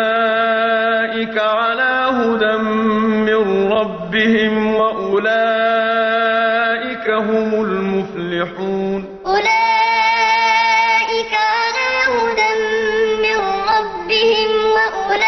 أولئك على هدى من ربهم وأولئك هم المفلحون أولئك على هدى من ربهم وأولئك